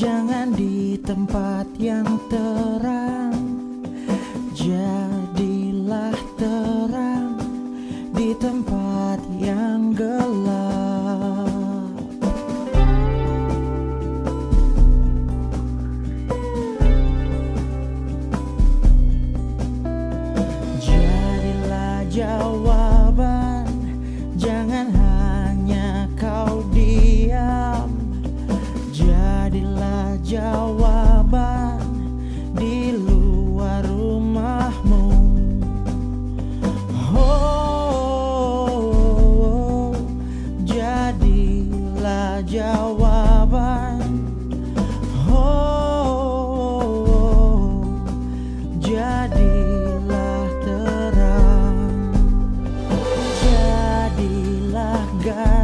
jangan di tempat yang terang. jadilah jawaban oh, oh, oh. jadilah terang jadilah garis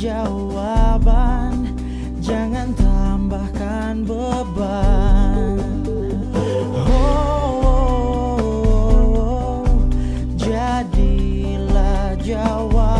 jawaban. Jangan tambahkan beban. Oh, oh, oh, oh. Jadilah jawab